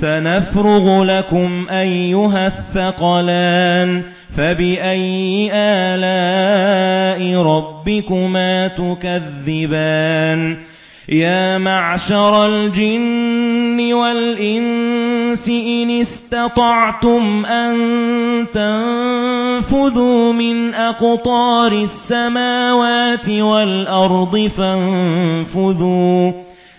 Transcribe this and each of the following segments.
سَنَفْرُغُ لَكُمْ أَيُّهَ الثَّقَلَانِ فَبِأَيِّ آلَاءِ رَبِّكُمَا تُكَذِّبَانِ؟ يَا مَعْشَرَ الْجِنِّ وَالْإِنسِ إِنِ اسْتَطَعْتُمْ أَن تَنفُذُوا مِنْ أَقْطَارِ السَّمَاوَاتِ وَالْأَرْضِ فَانفُذُوا.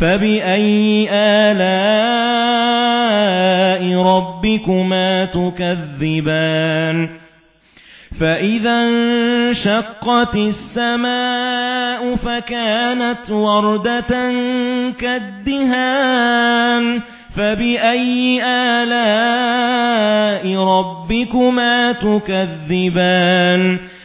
فَبِأَيِّ آلَاءِ رَبِّكُمَا تُكَذِّبَانِ فَإِذَا انشَقَّتِ السَّمَاءُ فَكَانَتْ وَرْدَةً كَالدِّهَانِ فَبِأَيِّ آلَاءِ رَبِّكُمَا تُكَذِّبَانِ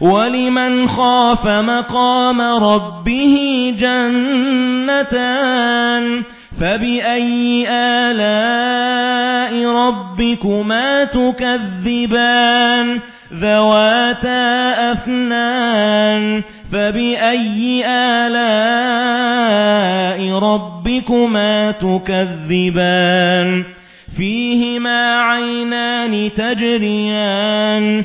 وَلِمَنْ خَافَ مَقَامَ رَبِّهِ جَنَّتَانِ فَبِأَيِّ آلَاءِ رَبِّكُمَا تُكَذِّبَانِ ذَوَاتَا أَفْنَانٍ فَبِأَيِّ آلَاءِ رَبِّكُمَا تُكَذِّبَانِ فِيهِمَا عَيْنَانِ تَجْرِيَانِ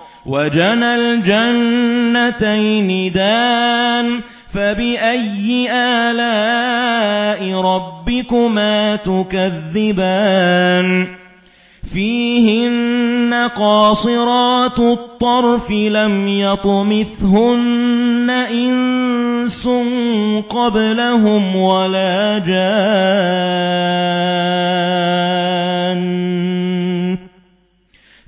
وَجَنَى الْجَنَّتَيْنِ دَانٍ فَبِأَيِّ آلَاءِ رَبِّكُمَا تُكَذِّبَانِ؟ فِيهِنَّ قَاصِرَاتُ الطَّرْفِ لَمْ يَطْمِثْهُنَّ إِنسٌ قَبْلَهُمْ وَلَا جَانٌّ.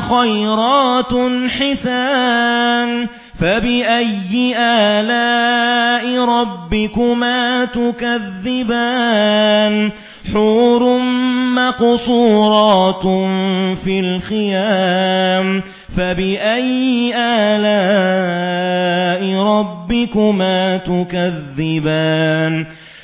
خَيْرَاتٌ حِسَانٌ فَبِأَيِّ آلَاءِ رَبِّكُمَا تُكَذِّبَانِ؟ حُورٌ مَّقْصُورَاتٌ فِي الْخِيَامِ فَبِأَيِّ آلَاءِ رَبِّكُمَا تُكَذِّبَانِ؟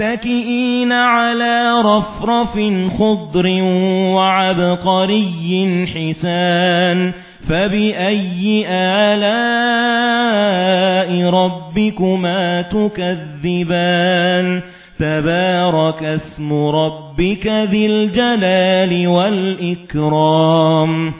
مُتَّكِئِينَ عَلَى رَفْرَفٍ خُضْرٍ وَعَبْقَرِيٍّ حِسَانٍ فَبِأَيِّ آلَاءِ رَبِّكُمَا تُكَذِّبَانِ تَبَارَكَ اسْمُ رَبِّكَ ذِي الْجَلَالِ وَالْإِكْرَامِ